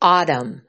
autumn.